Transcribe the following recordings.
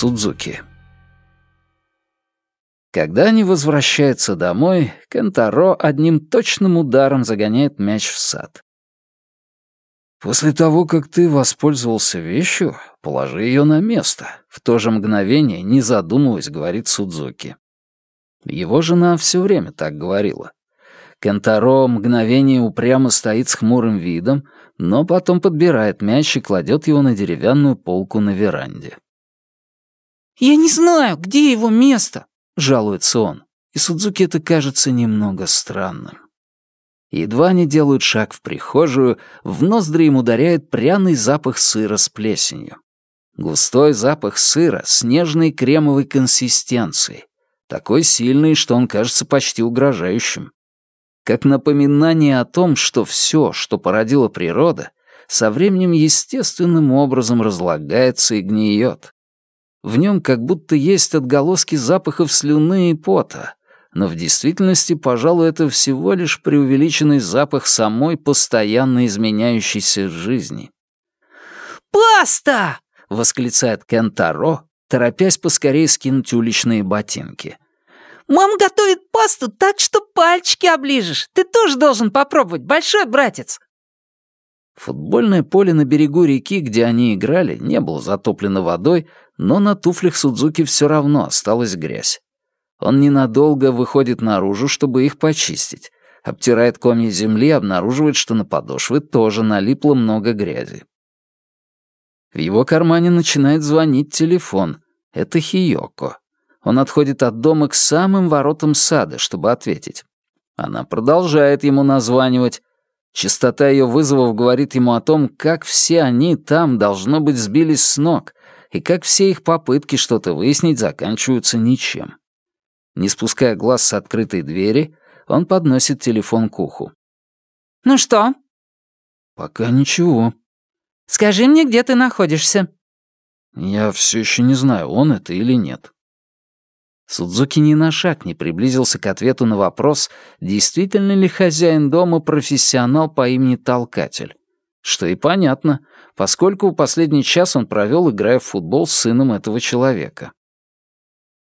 Судзуки. Когда они возвращаются домой, Кентаро одним точным ударом загоняет мяч в сад. «После того, как ты воспользовался вещью, положи ее на место», — в то же мгновение, не задумываясь, говорит Судзуки. Его жена все время так говорила. Кентаро мгновение упрямо стоит с хмурым видом, но потом подбирает мяч и кладет его на деревянную полку на веранде. «Я не знаю, где его место», — жалуется он, и Судзуки это кажется немного странным. Едва они делают шаг в прихожую, в ноздри им ударяет пряный запах сыра с плесенью. Густой запах сыра с нежной кремовой консистенцией, такой сильный, что он кажется почти угрожающим. Как напоминание о том, что все, что породила природа, со временем естественным образом разлагается и гниет. В нем как будто есть отголоски запахов слюны и пота, но в действительности, пожалуй, это всего лишь преувеличенный запах самой постоянно изменяющейся жизни. «Паста!» — восклицает Кентаро, торопясь поскорее скинуть уличные ботинки. «Мама готовит пасту так, что пальчики оближешь. Ты тоже должен попробовать, большой братец!» Футбольное поле на берегу реки, где они играли, не было затоплено водой, но на туфлях Судзуки все равно осталась грязь. Он ненадолго выходит наружу, чтобы их почистить. Обтирает комья земли и обнаруживает, что на подошвы тоже налипло много грязи. В его кармане начинает звонить телефон. Это Хиёко. Он отходит от дома к самым воротам сада, чтобы ответить. Она продолжает ему названивать. Частота ее вызовов говорит ему о том, как все они там, должно быть, сбились с ног, и как все их попытки что-то выяснить заканчиваются ничем. Не спуская глаз с открытой двери, он подносит телефон к уху. «Ну что?» «Пока ничего». «Скажи мне, где ты находишься?» «Я все еще не знаю, он это или нет». Судзуки ни на шаг не приблизился к ответу на вопрос, действительно ли хозяин дома профессионал по имени Толкатель. Что и понятно, поскольку последний час он провел, играя в футбол с сыном этого человека.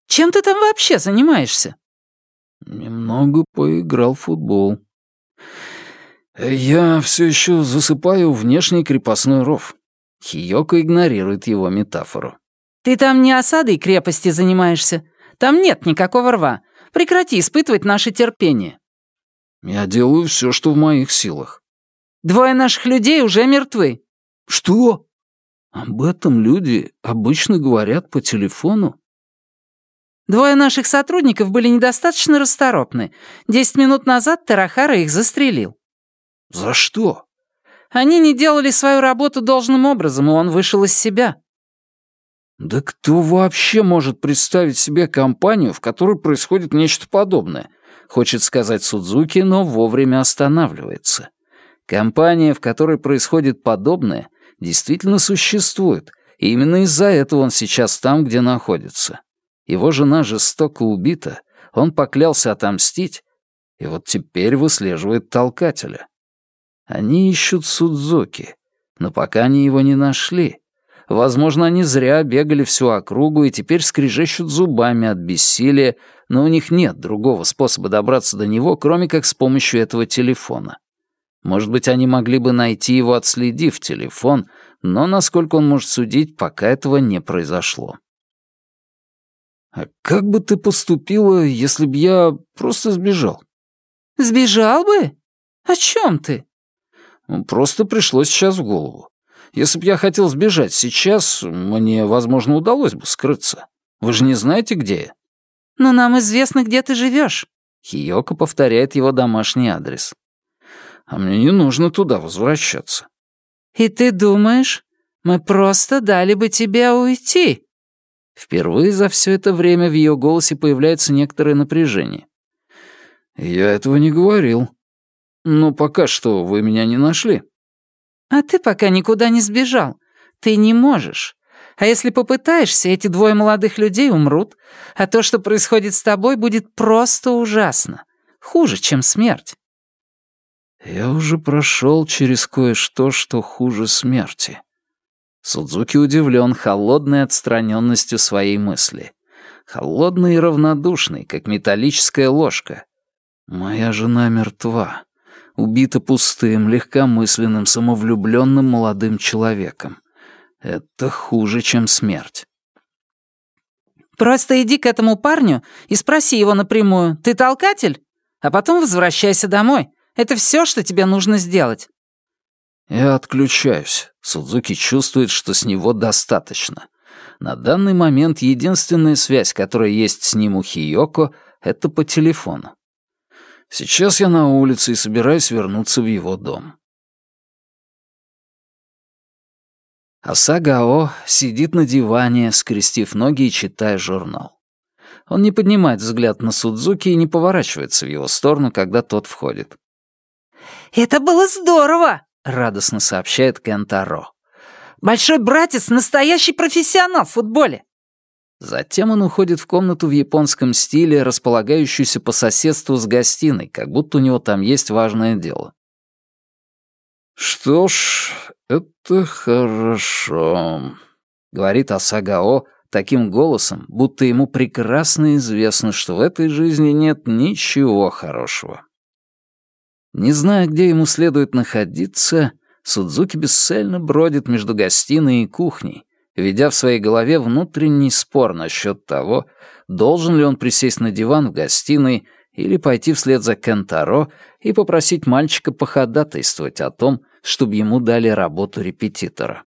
Чем ты там вообще занимаешься?» «Немного поиграл в футбол. Я все еще засыпаю внешний крепостной ров». Хиёко игнорирует его метафору. «Ты там не осадой крепости занимаешься. Там нет никакого рва. Прекрати испытывать наше терпение». «Я делаю все, что в моих силах». «Двое наших людей уже мертвы». «Что?» «Об этом люди обычно говорят по телефону». Двое наших сотрудников были недостаточно расторопны. Десять минут назад Тарахара их застрелил». «За что?» «Они не делали свою работу должным образом, и он вышел из себя». «Да кто вообще может представить себе компанию, в которой происходит нечто подобное?» Хочет сказать Судзуки, но вовремя останавливается. Компания, в которой происходит подобное, действительно существует, и именно из-за этого он сейчас там, где находится. Его жена жестоко убита, он поклялся отомстить, и вот теперь выслеживает толкателя. Они ищут Судзуки, но пока они его не нашли. Возможно, они зря бегали всю округу и теперь скрежещут зубами от бессилия, но у них нет другого способа добраться до него, кроме как с помощью этого телефона. Может быть, они могли бы найти его, отследив телефон, но, насколько он может судить, пока этого не произошло. «А как бы ты поступила, если б я просто сбежал?» «Сбежал бы? О чем ты?» «Ну, «Просто пришло сейчас в голову. Если б я хотел сбежать сейчас, мне, возможно, удалось бы скрыться. Вы же не знаете, где я?» «Но нам известно, где ты живешь. Хиёко повторяет его домашний адрес. «А мне не нужно туда возвращаться». «И ты думаешь, мы просто дали бы тебе уйти?» Впервые за все это время в ее голосе появляется некоторое напряжение. «Я этого не говорил. Но пока что вы меня не нашли». «А ты пока никуда не сбежал. Ты не можешь. А если попытаешься, эти двое молодых людей умрут, а то, что происходит с тобой, будет просто ужасно. Хуже, чем смерть». «Я уже прошел через кое-что, что хуже смерти». Судзуки удивлен холодной отстраненностью своей мысли. Холодный и равнодушный, как металлическая ложка. Моя жена мертва. Убита пустым, легкомысленным, самовлюбленным молодым человеком. Это хуже, чем смерть. «Просто иди к этому парню и спроси его напрямую, ты толкатель? А потом возвращайся домой. Это все, что тебе нужно сделать». Я отключаюсь. Судзуки чувствует, что с него достаточно. На данный момент единственная связь, которая есть с ним у Хиёко, это по телефону. Сейчас я на улице и собираюсь вернуться в его дом. Асагао сидит на диване, скрестив ноги и читая журнал. Он не поднимает взгляд на Судзуки и не поворачивается в его сторону, когда тот входит. «Это было здорово!» — радостно сообщает Кентаро. «Большой братец — настоящий профессионал в футболе!» Затем он уходит в комнату в японском стиле, располагающуюся по соседству с гостиной, как будто у него там есть важное дело. «Что ж, это хорошо», — говорит Асагао таким голосом, будто ему прекрасно известно, что в этой жизни нет ничего хорошего. Не зная, где ему следует находиться, Судзуки бесцельно бродит между гостиной и кухней, ведя в своей голове внутренний спор насчет того, должен ли он присесть на диван в гостиной или пойти вслед за Кентаро и попросить мальчика походатайствовать о том, чтобы ему дали работу репетитора.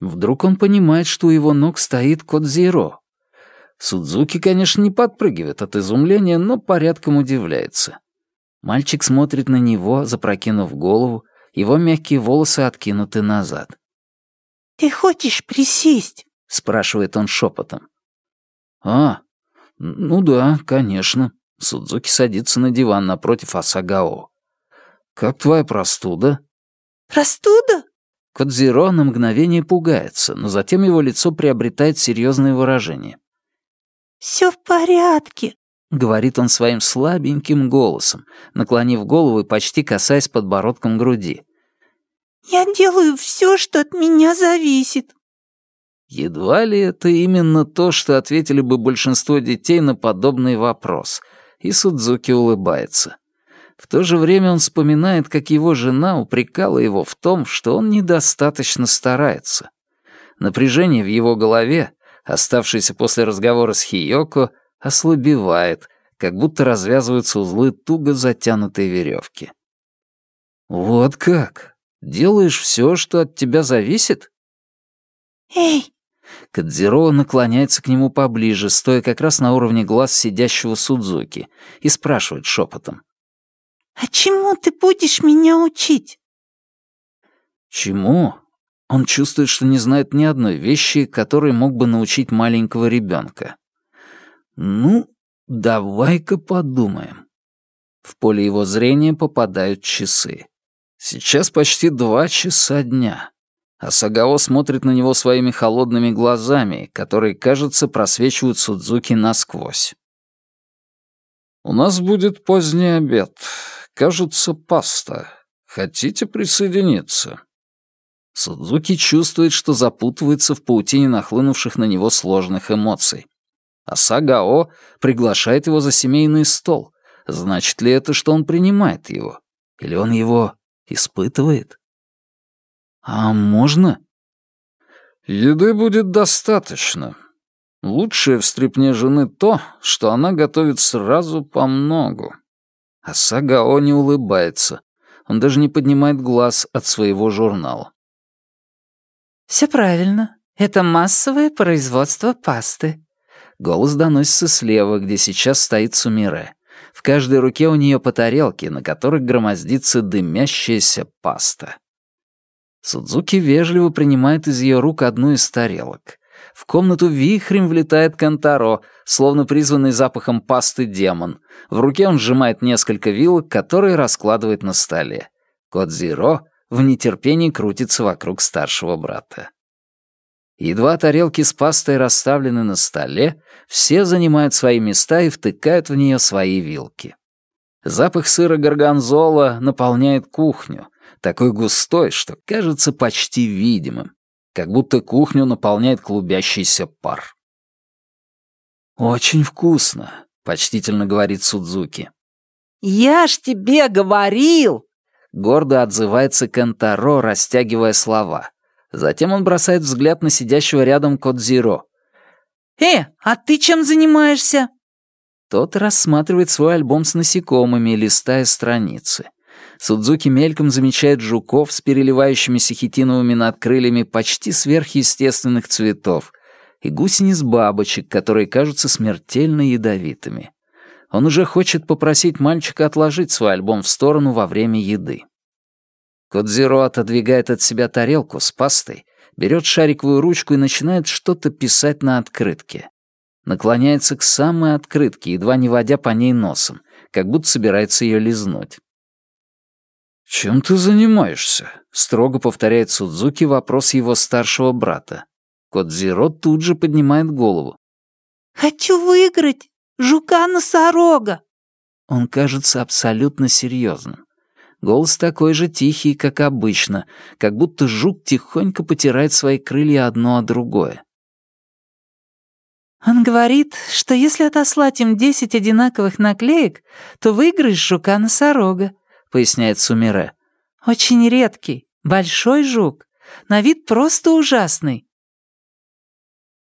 Вдруг он понимает, что у его ног стоит Кодзиро. Судзуки, конечно, не подпрыгивает от изумления, но порядком удивляется. Мальчик смотрит на него, запрокинув голову, его мягкие волосы откинуты назад. «Ты хочешь присесть?» — спрашивает он шепотом. «А, ну да, конечно». Судзуки садится на диван напротив Асагао. «Как твоя простуда?» «Простуда?» Кодзиро на мгновение пугается, но затем его лицо приобретает серьезное выражение. «Все в порядке», — говорит он своим слабеньким голосом, наклонив голову и почти касаясь подбородком груди. «Я делаю все, что от меня зависит». Едва ли это именно то, что ответили бы большинство детей на подобный вопрос, и Судзуки улыбается. В то же время он вспоминает, как его жена упрекала его в том, что он недостаточно старается. Напряжение в его голове, оставшееся после разговора с Хиёко, ослабевает, как будто развязываются узлы туго затянутой веревки. «Вот как?» Делаешь все, что от тебя зависит?» «Эй!» Кадзиро наклоняется к нему поближе, стоя как раз на уровне глаз сидящего Судзуки, и спрашивает шепотом. «А чему ты будешь меня учить?» «Чему?» Он чувствует, что не знает ни одной вещи, которой мог бы научить маленького ребенка. «Ну, давай-ка подумаем». В поле его зрения попадают часы. Сейчас почти два часа дня, а Сагао смотрит на него своими холодными глазами, которые, кажется, просвечивают Судзуки насквозь. «У нас будет поздний обед. Кажется, паста. Хотите присоединиться?» Судзуки чувствует, что запутывается в паутине нахлынувших на него сложных эмоций. А Сагао приглашает его за семейный стол. Значит ли это, что он принимает его? Или он его Испытывает? А можно? Еды будет достаточно. Лучшее в стрипне жены то, что она готовит сразу по многу. А Сагао не улыбается. Он даже не поднимает глаз от своего журнала. «Все правильно. Это массовое производство пасты». Голос доносится слева, где сейчас стоит Сумире. В каждой руке у нее по тарелке, на которых громоздится дымящаяся паста. Судзуки вежливо принимает из ее рук одну из тарелок. В комнату вихрем влетает Кантаро, словно призванный запахом пасты демон. В руке он сжимает несколько вилок, которые раскладывает на столе. Кодзиро в нетерпении крутится вокруг старшего брата. Едва тарелки с пастой расставлены на столе, все занимают свои места и втыкают в нее свои вилки. Запах сыра горгонзола наполняет кухню, такой густой, что кажется почти видимым. как будто кухню наполняет клубящийся пар. «Очень вкусно», — почтительно говорит Судзуки. «Я ж тебе говорил!» Гордо отзывается Кентаро, растягивая слова. Затем он бросает взгляд на сидящего рядом Кодзиро. «Э, а ты чем занимаешься?» Тот рассматривает свой альбом с насекомыми, листая страницы. Судзуки мельком замечает жуков с переливающимися хитиновыми надкрыльями почти сверхъестественных цветов и гусениц-бабочек, которые кажутся смертельно ядовитыми. Он уже хочет попросить мальчика отложить свой альбом в сторону во время еды. Кодзиро отодвигает от себя тарелку с пастой, берет шариковую ручку и начинает что-то писать на открытке. Наклоняется к самой открытке, едва не водя по ней носом, как будто собирается ее лизнуть. «Чем ты занимаешься?» — строго повторяет Судзуки вопрос его старшего брата. Кодзиро тут же поднимает голову. «Хочу выиграть жука-носорога!» Он кажется абсолютно серьезным. Голос такой же тихий, как обычно, как будто жук тихонько потирает свои крылья одно о другое. «Он говорит, что если отослать им десять одинаковых наклеек, то выиграешь жука-носорога», поясняет Сумире. «Очень редкий, большой жук. На вид просто ужасный».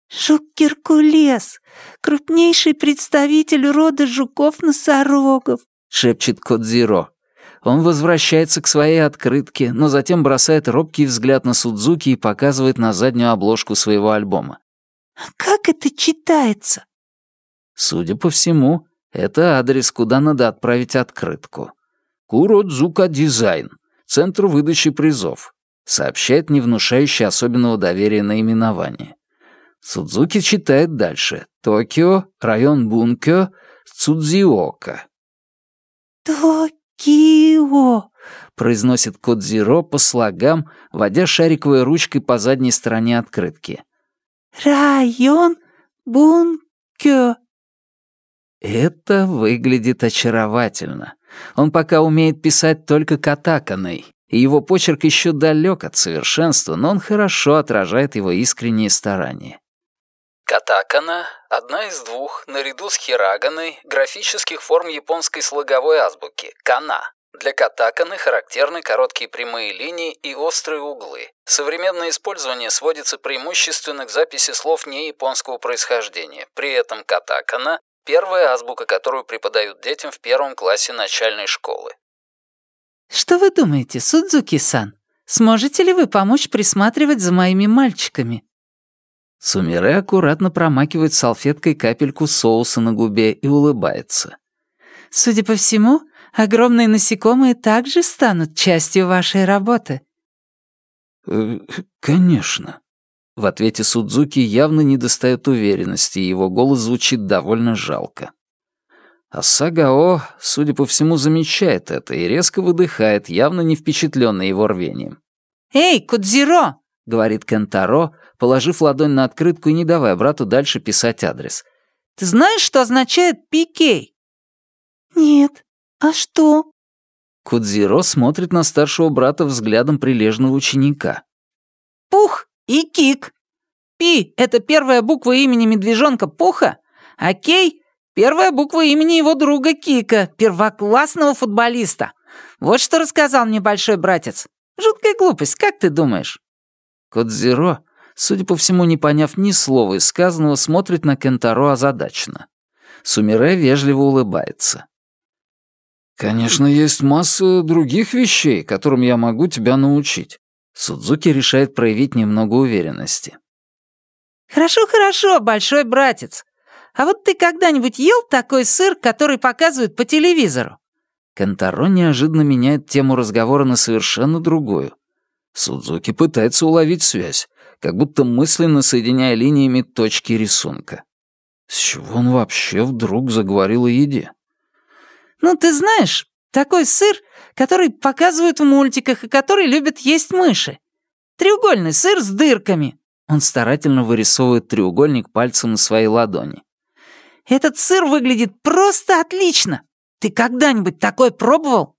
«Жук-геркулес, крупнейший представитель рода жуков-носорогов», шепчет Кодзиро. Он возвращается к своей открытке, но затем бросает робкий взгляд на Судзуки и показывает на заднюю обложку своего альбома. «А как это читается?» Судя по всему, это адрес, куда надо отправить открытку. Куродзука Дизайн, центр выдачи призов, сообщает не внушающий особенного доверия наименование. Судзуки читает дальше. Токио, район Бункё, Цудзиока. «Токио», — произносит Кодзиро по слогам, водя шариковой ручкой по задней стороне открытки. «Район Бункё». Это выглядит очаровательно. Он пока умеет писать только катаканой, и его почерк еще далек от совершенства, но он хорошо отражает его искренние старания. Катакана — одна из двух, наряду с хираганой, графических форм японской слоговой азбуки — кана. Для катаканы характерны короткие прямые линии и острые углы. Современное использование сводится преимущественно к записи слов не японского происхождения. При этом катакана Первая азбука, которую преподают детям в первом классе начальной школы. «Что вы думаете, Судзуки-сан? Сможете ли вы помочь присматривать за моими мальчиками?» Сумире аккуратно промакивает салфеткой капельку соуса на губе и улыбается. «Судя по всему, огромные насекомые также станут частью вашей работы». «Э, «Конечно», в ответе Судзуки явно недостает уверенности, и его голос звучит довольно жалко. А Сагао, судя по всему, замечает это и резко выдыхает, явно не впечатленный его рвением. «Эй, Кудзиро!» — говорит Кентаро, положив ладонь на открытку и не давая брату дальше писать адрес. «Ты знаешь, что означает пикей?» «Нет. А что?» Кудзиро смотрит на старшего брата взглядом прилежного ученика. «Пух и Кик. Пи — это первая буква имени медвежонка Пуха, а Кей — первая буква имени его друга Кика, первоклассного футболиста. Вот что рассказал мне большой братец. Жуткая глупость, как ты думаешь?» Кодзиро, судя по всему, не поняв ни слова из сказанного, смотрит на Кентаро озадаченно. Сумире вежливо улыбается. «Конечно, есть масса других вещей, которым я могу тебя научить. Судзуки решает проявить немного уверенности. «Хорошо, хорошо, большой братец. А вот ты когда-нибудь ел такой сыр, который показывают по телевизору?» Кантаро неожиданно меняет тему разговора на совершенно другую. Судзуки пытается уловить связь, как будто мысленно соединяя линиями точки рисунка. С чего он вообще вдруг заговорил о еде? «Ну, ты знаешь, такой сыр, который показывают в мультиках и который любят есть мыши. Треугольный сыр с дырками». Он старательно вырисовывает треугольник пальцем на своей ладони. «Этот сыр выглядит просто отлично. Ты когда-нибудь такой пробовал?»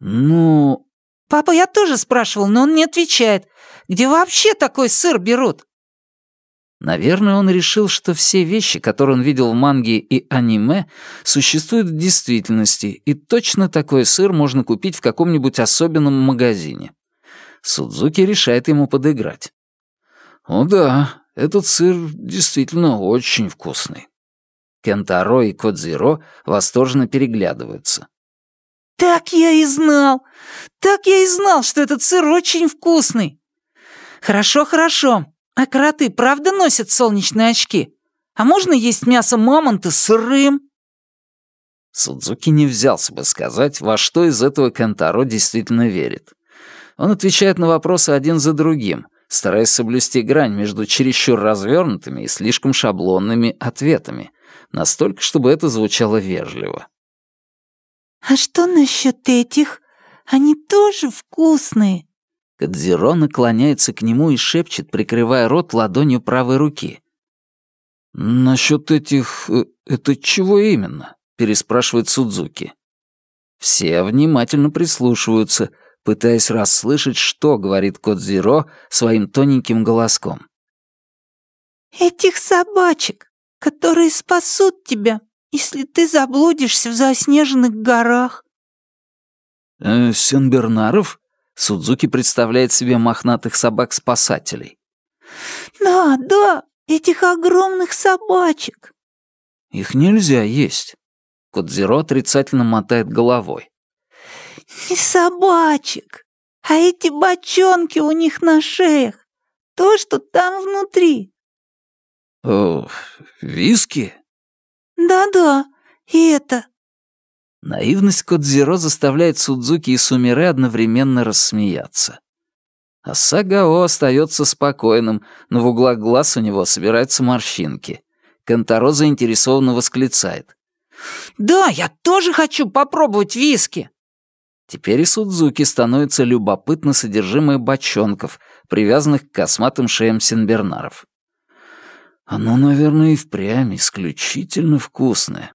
«Ну...» Папа я тоже спрашивал, но он не отвечает. Где вообще такой сыр берут?» Наверное, он решил, что все вещи, которые он видел в манге и аниме, существуют в действительности, и точно такой сыр можно купить в каком-нибудь особенном магазине. Судзуки решает ему подыграть. «О да, этот сыр действительно очень вкусный». Кентаро и Кодзиро восторженно переглядываются. «Так я и знал! Так я и знал, что этот сыр очень вкусный!» «Хорошо, хорошо. А кроты правда носят солнечные очки? А можно есть мясо мамонта сырым?» Судзуки не взялся бы сказать, во что из этого Кентаро действительно верит. Он отвечает на вопросы один за другим, стараясь соблюсти грань между чересчур развернутыми и слишком шаблонными ответами, настолько, чтобы это звучало вежливо. «А что насчет этих? Они тоже вкусные?» Кадзиро наклоняется к нему и шепчет, прикрывая рот ладонью правой руки. «Насчет этих... Э, это чего именно?» — переспрашивает Судзуки. Все внимательно прислушиваются, пытаясь расслышать, что говорит Кодзиро своим тоненьким голоском. «Этих собачек, которые спасут тебя, если ты заблудишься в заснеженных горах». «Э, «Сенбернаров?» Судзуки представляет себе мохнатых собак-спасателей. «Да, да, этих огромных собачек». «Их нельзя есть». Кодзиро отрицательно мотает головой. «Не собачек, а эти бочонки у них на шеях. То, что там внутри». «О, виски?» «Да-да, и это, Наивность Кодзиро заставляет Судзуки и Сумире одновременно рассмеяться. А Сагао остается спокойным, но в углах глаз у него собираются морщинки. Кантаро заинтересованно восклицает. «Да, я тоже хочу попробовать виски!» Теперь и Судзуки становится любопытно содержимое бочонков, привязанных к косматым шеям сенбернаров. Оно, наверное, и впрямь исключительно вкусное.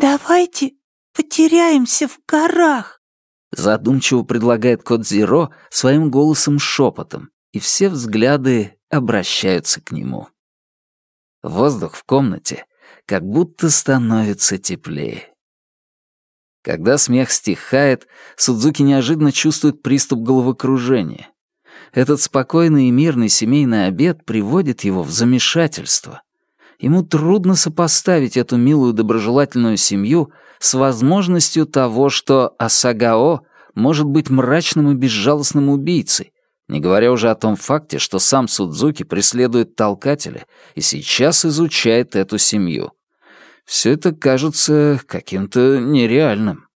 «Давайте потеряемся в горах», — задумчиво предлагает Кодзиро своим голосом-шепотом, и все взгляды обращаются к нему. Воздух в комнате как будто становится теплее. Когда смех стихает, Судзуки неожиданно чувствует приступ головокружения. Этот спокойный и мирный семейный обед приводит его в замешательство. Ему трудно сопоставить эту милую доброжелательную семью с возможностью того, что Асагао может быть мрачным и безжалостным убийцей, не говоря уже о том факте, что сам Судзуки преследует толкателя и сейчас изучает эту семью. Все это кажется каким-то нереальным.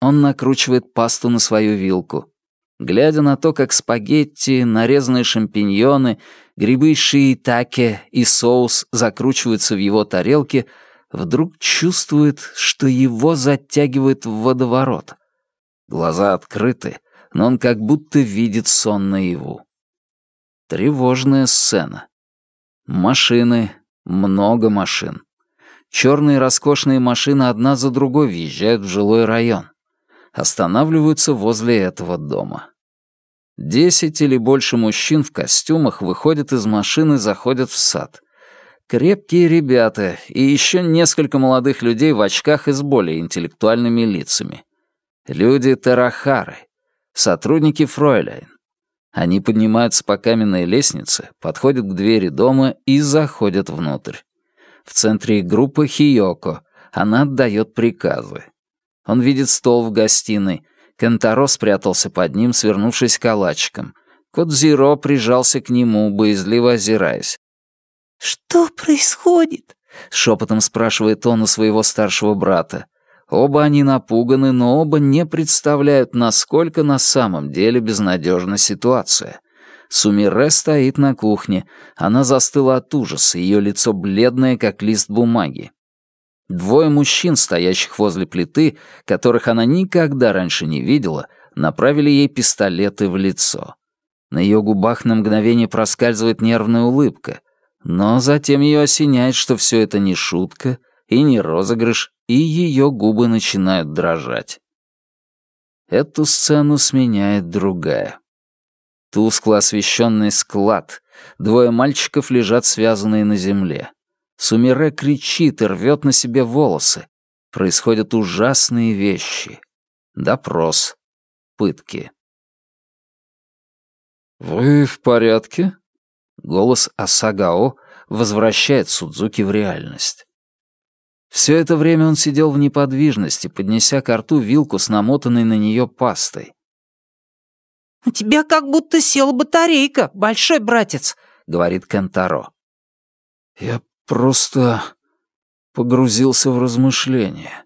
Он накручивает пасту на свою вилку. Глядя на то, как спагетти, нарезанные шампиньоны, грибы шиитаке и соус закручиваются в его тарелке, вдруг чувствует, что его затягивает в водоворот. Глаза открыты, но он как будто видит сон наяву. Тревожная сцена. Машины, много машин. Черные роскошные машины одна за другой въезжают в жилой район останавливаются возле этого дома. Десять или больше мужчин в костюмах выходят из машины и заходят в сад. Крепкие ребята и еще несколько молодых людей в очках и с более интеллектуальными лицами. Люди Тарахары, сотрудники Фройляйн. Они поднимаются по каменной лестнице, подходят к двери дома и заходят внутрь. В центре группы Хиоко. Она отдает приказы. Он видит стол в гостиной. Кентаро спрятался под ним, свернувшись калачиком. Кодзиро прижался к нему, боязливо озираясь. «Что происходит?» — шепотом спрашивает он у своего старшего брата. Оба они напуганы, но оба не представляют, насколько на самом деле безнадежна ситуация. Сумире стоит на кухне. Она застыла от ужаса, ее лицо бледное, как лист бумаги. Двое мужчин, стоящих возле плиты, которых она никогда раньше не видела, направили ей пистолеты в лицо. На ее губах на мгновение проскальзывает нервная улыбка, но затем ее осеняет, что все это не шутка и не розыгрыш, и ее губы начинают дрожать. Эту сцену сменяет другая. Тускло освещенный склад. Двое мальчиков лежат связанные на земле. Сумире кричит и рвет на себе волосы. Происходят ужасные вещи. Допрос. Пытки. «Вы в порядке?» Голос Асагао возвращает Судзуки в реальность. Все это время он сидел в неподвижности, поднеся к рту вилку с намотанной на нее пастой. «У тебя как будто села батарейка, большой братец», — говорит Кентаро. «Я просто погрузился в размышления.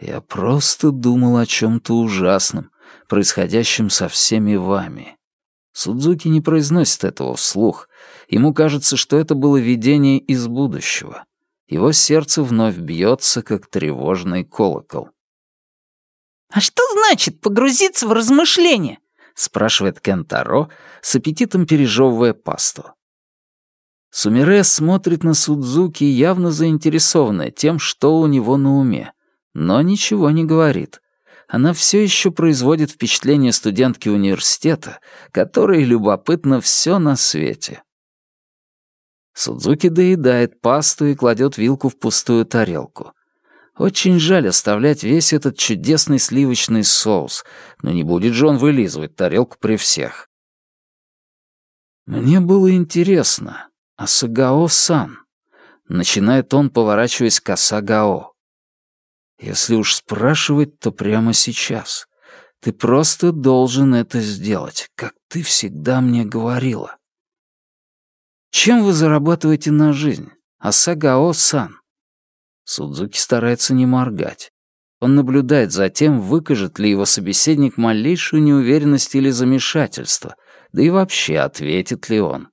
Я просто думал о чем-то ужасном, происходящем со всеми вами. Судзуки не произносит этого вслух. Ему кажется, что это было видение из будущего. Его сердце вновь бьется, как тревожный колокол. «А что значит погрузиться в размышления?» — спрашивает Кентаро, с аппетитом пережевывая пасту. Сумире смотрит на Судзуки, явно заинтересованная тем, что у него на уме, но ничего не говорит. Она все еще производит впечатление студентки университета, которой любопытно все на свете. Судзуки доедает пасту и кладет вилку в пустую тарелку. Очень жаль оставлять весь этот чудесный сливочный соус, но не будет же он вылизывать тарелку при всех. Мне было интересно, а Сагао-сан? Начинает он, поворачиваясь к Асагао. Если уж спрашивать, то прямо сейчас. Ты просто должен это сделать, как ты всегда мне говорила. Чем вы зарабатываете на жизнь, Асагао-сан? Судзуки старается не моргать. Он наблюдает за тем, выкажет ли его собеседник малейшую неуверенность или замешательство, да и вообще ответит ли он.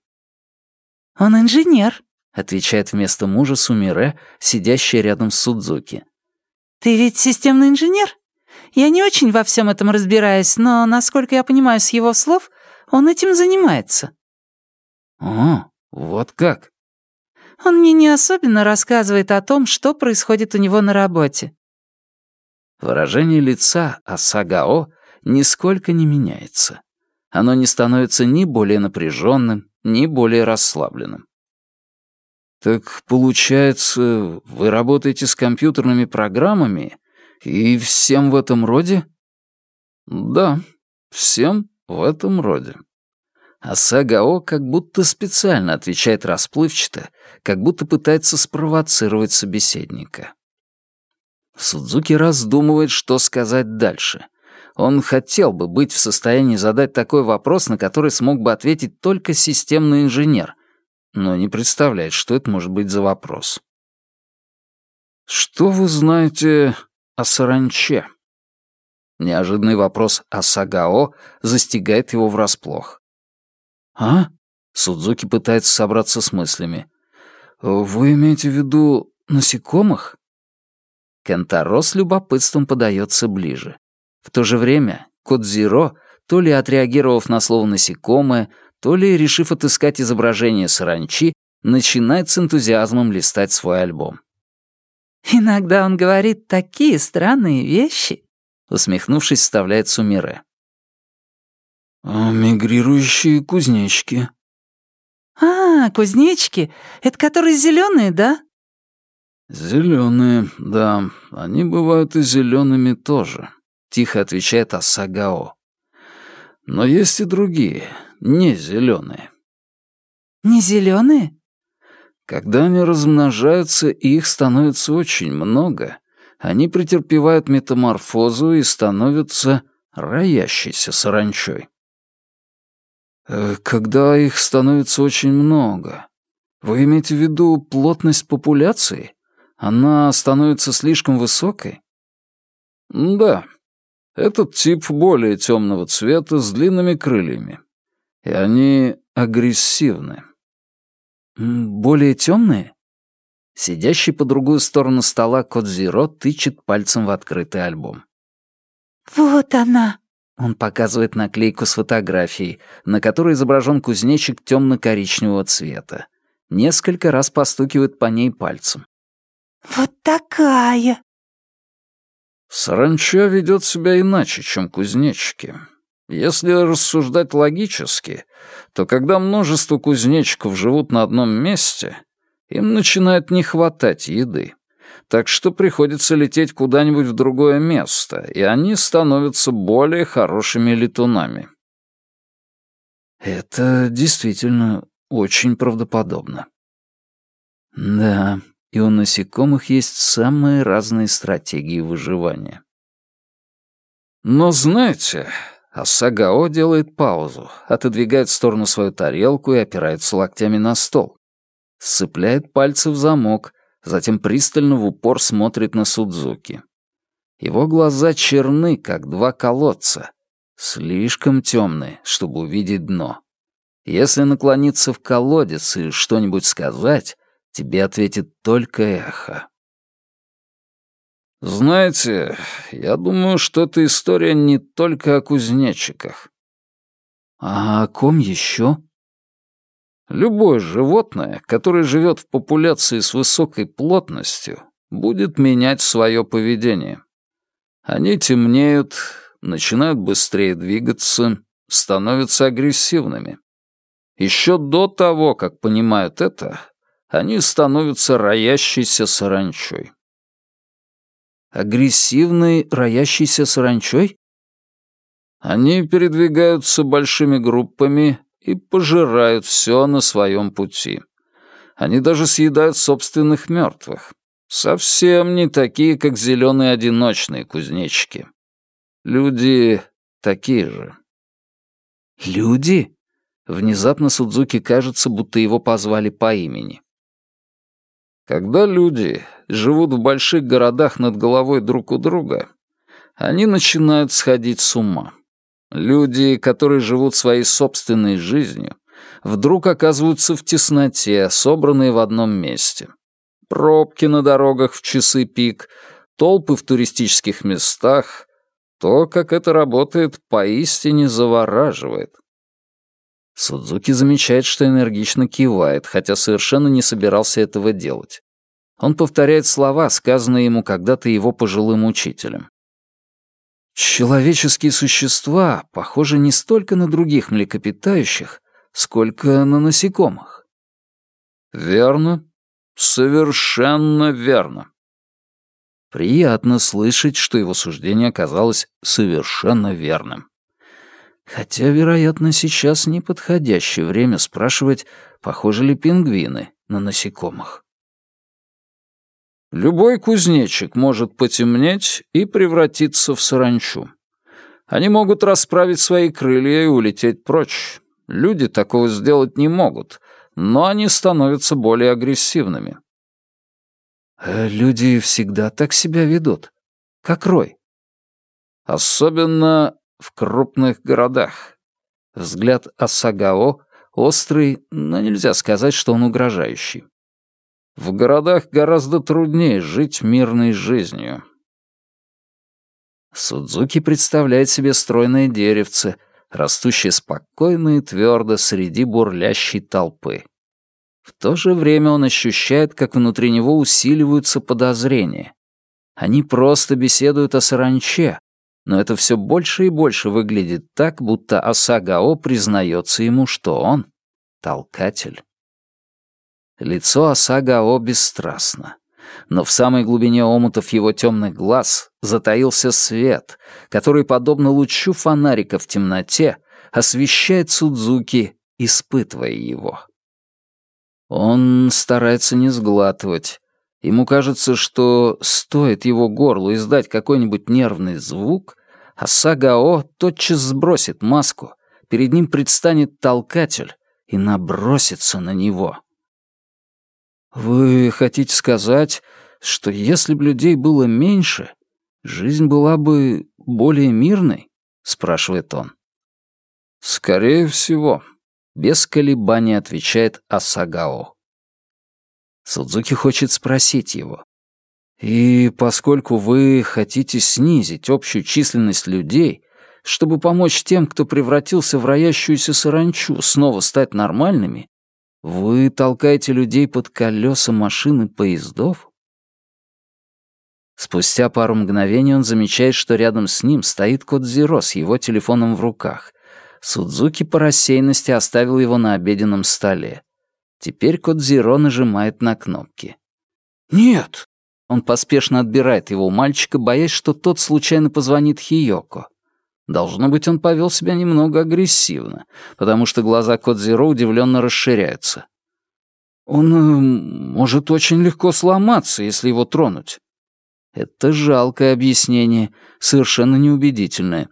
«Он инженер», — отвечает вместо мужа Сумире, сидящая рядом с Судзуки. «Ты ведь системный инженер? Я не очень во всем этом разбираюсь, но, насколько я понимаю с его слов, он этим занимается». «О, «Вот как?» «Он мне не особенно рассказывает о том, что происходит у него на работе». Выражение лица Асагао нисколько не меняется. Оно не становится ни более напряженным, ни более расслабленным. «Так, получается, вы работаете с компьютерными программами и всем в этом роде?» «Да, всем в этом роде», а Сагао как будто специально отвечает расплывчато, как будто пытается спровоцировать собеседника. Судзуки раздумывает, что сказать дальше. Он хотел бы быть в состоянии задать такой вопрос, на который смог бы ответить только системный инженер, но не представляет, что это может быть за вопрос. «Что вы знаете о саранче?» Неожиданный вопрос о Сагао застигает его врасплох. «А?» — Судзуки пытается собраться с мыслями. «Вы имеете в виду насекомых?» Кентаро с любопытством подается ближе. В то же время Кодзиро, то ли отреагировав на слово «насекомое», то ли, решив отыскать изображение саранчи, начинает с энтузиазмом листать свой альбом. «Иногда он говорит такие странные вещи», — усмехнувшись, вставляет Сумире. «Мигрирующие кузнечки». «А, кузнечки? Это которые зеленые, да?» «Зеленые, да. Они бывают и зелеными тоже», — тихо отвечает Асагао. «Но есть и другие, не зеленые». «Не зеленые?» Когда они размножаются и их становится очень много, они претерпевают метаморфозу и становятся роящейся саранчой. Э, когда их становится очень много. Вы имеете в виду плотность популяции? Она становится слишком высокой? Да. Этот тип более темного цвета с длинными крыльями. И они агрессивны. Более темные? Сидящий по другую сторону стола Кодзиро тычет пальцем в открытый альбом. «Вот она!» Он показывает наклейку с фотографией, на которой изображен кузнечик темно-коричневого цвета. Несколько раз постукивает по ней пальцем. «Вот такая!» Саранча ведет себя иначе, чем кузнечики. Если рассуждать логически, то когда множество кузнечиков живут на одном месте, им начинает не хватать еды. Так что приходится лететь куда-нибудь в другое место, и они становятся более хорошими летунами. Это действительно очень правдоподобно. Да, и у насекомых есть самые разные стратегии выживания. Но знаете, Асагао делает паузу, отодвигает в сторону свою тарелку и опирается локтями на стол. Сцепляет пальцы в замок, затем пристально в упор смотрит на Судзуки. Его глаза черны, как два колодца, слишком темные, чтобы увидеть дно. Если наклониться в колодец и что-нибудь сказать, тебе ответит только эхо. Знаете, я думаю, что эта история не только о кузнечиках. А о ком еще? Любое животное, которое живет в популяции с высокой плотностью, будет менять свое поведение. Они темнеют, начинают быстрее двигаться, становятся агрессивными. Еще до того, как понимают это, они становятся роящейся саранчой. Агрессивной роящейся саранчой? Они передвигаются большими группами и пожирают все на своем пути. Они даже съедают собственных мертвых. Совсем не такие, как зеленые одиночные кузнечики. Люди такие же. Люди? Внезапно Судзуки кажется, будто его позвали по имени. Когда люди живут в больших городах над головой друг у друга, они начинают сходить с ума. Люди, которые живут своей собственной жизнью, вдруг оказываются в тесноте, собранные в одном месте. Пробки на дорогах в часы пик, толпы в туристических местах. То, как это работает, поистине завораживает. Судзуки замечает, что энергично кивает, хотя совершенно не собирался этого делать. Он повторяет слова, сказанные ему когда-то его пожилым учителем. Человеческие существа похожи не столько на других млекопитающих, сколько на насекомых. Верно. Совершенно верно. Приятно слышать, что его суждение оказалось совершенно верным. Хотя, вероятно, сейчас неподходящее время спрашивать, похожи ли пингвины на насекомых. Любой кузнечик может потемнеть и превратиться в саранчу. Они могут расправить свои крылья и улететь прочь. Люди такого сделать не могут, но они становятся более агрессивными. Э, люди всегда так себя ведут, как Рой. Особенно в крупных городах. Взгляд Асагао острый, но нельзя сказать, что он угрожающий. В городах гораздо труднее жить мирной жизнью. Судзуки представляет себе стройное деревце, растущее спокойно и твердо среди бурлящей толпы. В то же время он ощущает, как внутри него усиливаются подозрения. Они просто беседуют о саранче, но это все больше и больше выглядит так, будто Асагао признается ему, что он — толкатель. Лицо Асагао бесстрастно, но в самой глубине омутов его темных глаз затаился свет, который, подобно лучу фонарика в темноте, освещает Судзуки, испытывая его. Он старается не сглатывать, Ему кажется, что стоит его горлу издать какой-нибудь нервный звук, а Сагао тотчас сбросит маску, перед ним предстанет толкатель и набросится на него. «Вы хотите сказать, что если бы людей было меньше, жизнь была бы более мирной?» — спрашивает он. «Скорее всего», — без колебаний отвечает Асагао. Судзуки хочет спросить его. «И поскольку вы хотите снизить общую численность людей, чтобы помочь тем, кто превратился в роящуюся саранчу, снова стать нормальными, вы толкаете людей под колеса машин и поездов?» Спустя пару мгновений он замечает, что рядом с ним стоит Кодзиро с его телефоном в руках. Судзуки по рассеянности оставил его на обеденном столе. Теперь Кодзиро нажимает на кнопки. «Нет!» Он поспешно отбирает его у мальчика, боясь, что тот случайно позвонит Хиёко. Должно быть, он повел себя немного агрессивно, потому что глаза Кодзиро удивленно расширяются. Он э, может очень легко сломаться, если его тронуть. Это жалкое объяснение, совершенно неубедительное.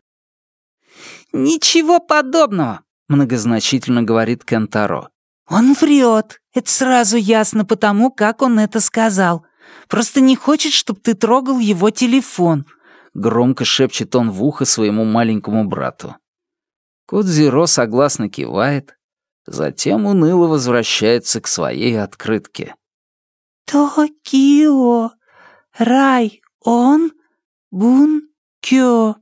«Ничего подобного», — многозначительно говорит Кентаро. «Он врет. Это сразу ясно потому, как он это сказал. Просто не хочет, чтобы ты трогал его телефон. Громко шепчет он в ухо своему маленькому брату. Кодзиро согласно кивает, затем уныло возвращается к своей открытке. «Токио, рай, он, бун, кё».